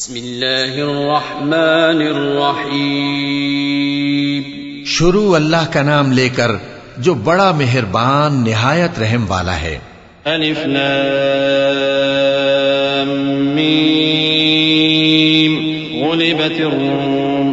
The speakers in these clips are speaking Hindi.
बिस्मिल्लाहिर्रहमानिर्रहीम शुरू अल्लाह का नाम लेकर जो बड़ा मेहरबान निहायत रहम वाला है अलिफ लाम मीम गुलिबतिर रूम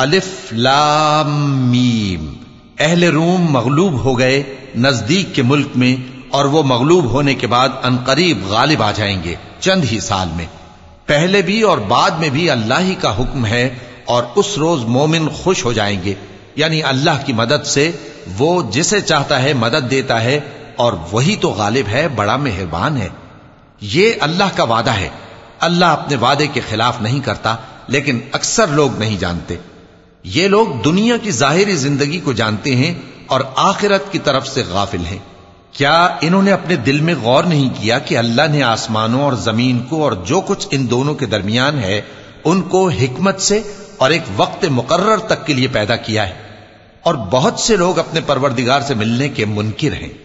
अलिफ लाम मीम अहले रूम मगलूब हो गए नजदीक के मुल्क में और वो मगलूब होने के बाद अनकरीब गालिब आ जाएंगे चंद ही साल में पहले भी और बाद में भी अल्लाह ही का हुक्म है और उस रोज मोमिन खुश हो जाएँगे। यानी अल्लाह की मदद से वो जिसे चाहता है मदद देता है और वही तो गालिब है, बड़ा मेहरबान है। ये अल्लाह का वादा है। अल्लाह अपने वादे के खिलाफ नहीं करता, लेकिन अक्सर लोग नहीं जानते। ये लोग दुनिया की जाहिरी ज़िंदगी को जानते हैं और आखिरत की तरफ़ से गाफिल हैं। क्या इन्होंने अपने दिल में गौर नहीं किया कि अल्लाह ने आसमानों और ज़मीन को और जो कुछ इन दोनों के दरमियान है, उनको हिकमत से और एक वक्त मुकर्र तक के लिए पैदा किया है? और बहुत से लोग अपने परवरदिगार से मिलने के मुनकिर हैं।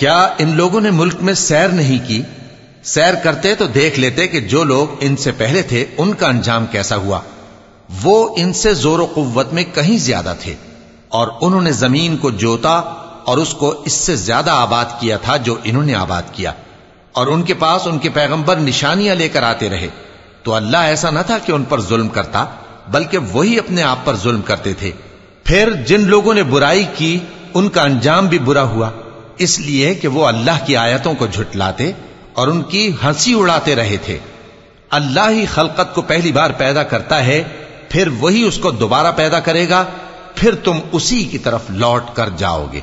क्या इन लोगों ने मुल्क में सैर नहीं की सैर करते तो देख लेते कि जो लोग इनसे पहले थे उनका अंजाम कैसा हुआ वो इनसे ज़ोर कुत में कहीं ज़्यादा थे, और उन्होंने ज़मीन को जोता और उसको इससे ज़्यादा आबाद किया था जो इन्होंने आबाद किया। और उनके पास उनके पैगंबर निशानियाँ लेकर आते रहे। तो अल्लाह ऐसा न था कि उन पर जुल्म करता, बल्कि वही अपने आप पर जुल्म करते थे। फिर जिन लोगों ने बुराई की, उनका अंजाम भी बुरा हुआ। इसलिए कि वो अल्लाह की आयतों को झुटलाते और उनकी हँसी उड़ाते रहे थे। अल्लाह ही खलकत को पहली बार पैदा करता है फिर वही उसको दोबारा पैदा करेगा फिर तुम उसी की तरफ लौट कर जाओगे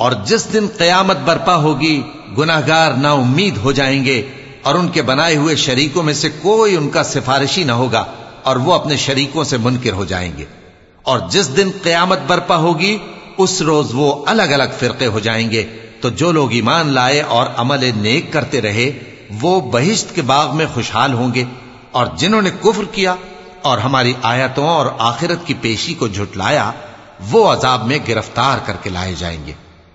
और जिस दिन कयामत बर्पा होगी गुनाहगार ना उम्मीद हो जाएंगे और उनके बनाए हुए शरीकों में से कोई उनका सिफारिशी न होगा और वो अपने शरीकों से मुनकिर हो जाएंगे और जिस दिन कयामत बर्पा होगी उस रोज वो अलग अलग फिरके हो जाएंगे तो जो लोग ईमान लाए और अमल नेक करते रहे वो बहिश्त के बाग में खुशहाल होंगे और जिन्होंने कुफ्र किया और हमारी आयतों और आखिरत की पेशी को झुटलाया वो अजाब में गिरफ्तार करके लाए जाएंगे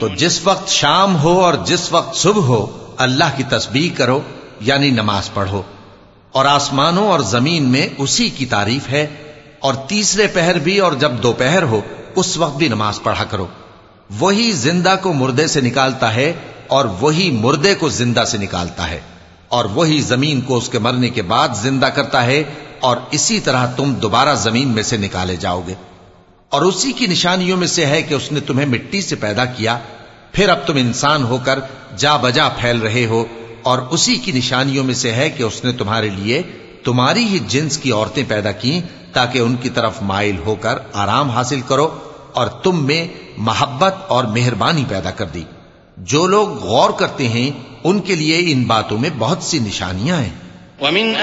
तो जिस वक्त शाम हो और जिस वक्त सुबह हो अल्लाह की तस्बीह करो यानी नमाज पढ़ो और आसमानों और जमीन में उसी की तारीफ है और तीसरे पहर भी और जब दोपहर हो उस वक्त भी नमाज पढ़ा करो वही ज़िंदा को मुर्दे से निकालता है और वही मुर्दे को ज़िंदा से निकालता है। और वही ज़मीन को उसके मरने के बाद ज़िंदा करता है और इसी तरह तुम दोबारा ज़मीन में से निकाले जाओगे। और उसी की निशानियों में से है कि उसने तुम्हें मिट्टी से पैदा किया। फिर अब तुम इंसान होकर जा बजा फैल रहे हो और उसी की निशानियों में से है कि उसने तुम्हारे लिए तुम्हारी ही जिन्स की औरतें पैदा की ताकि उनकी तरफ़ माइल होकर आराम हासिल करो और तुम में मोहब्बत और मेहरबानी पैदा कर दी। जो लोग गौर करते हैं, उनके लिए इन बातों में बहुत सी निशानियाँ हैं। वमिन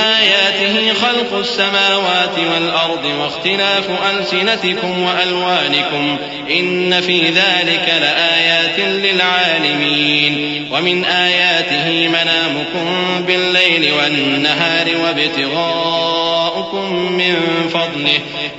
खल्क़ुस समावाति वल अर्दि वख्तिलाफु अलसिनतिकुम व अलवानिकुम इन्न फ़ी ज़ालिका लआयातिन लिल आलिमीन वमिन आयातिही मनामुकुम बिल लैलि वन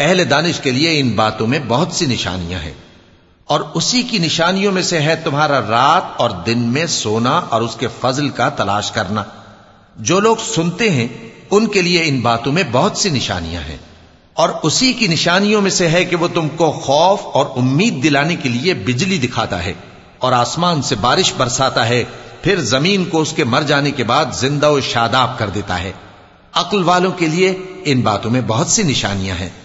अहले दानिश के लिए इन बातों में बहुत सी निशानियाँ हैं। और उसी की निशानियों में से है तुम्हारा रात और दिन में सोना और उसके फजल का तलाश करना। जो लोग सुनते हैं, उनके लिए इन बातों में बहुत सी निशानियाँ हैं। और उसी की निशानियों में से है कि वो तुमको खौफ और उम्मीद दिलाने के लिए बिजली दिखाता है और आसमान से बारिश बरसाता है, फिर ज़मीन को उसके मर जाने के बाद ज़िंदा और शादाब कर देता है। अक्ल वालों के लिए इन बातों में बहुत सी निशानियाँ हैं।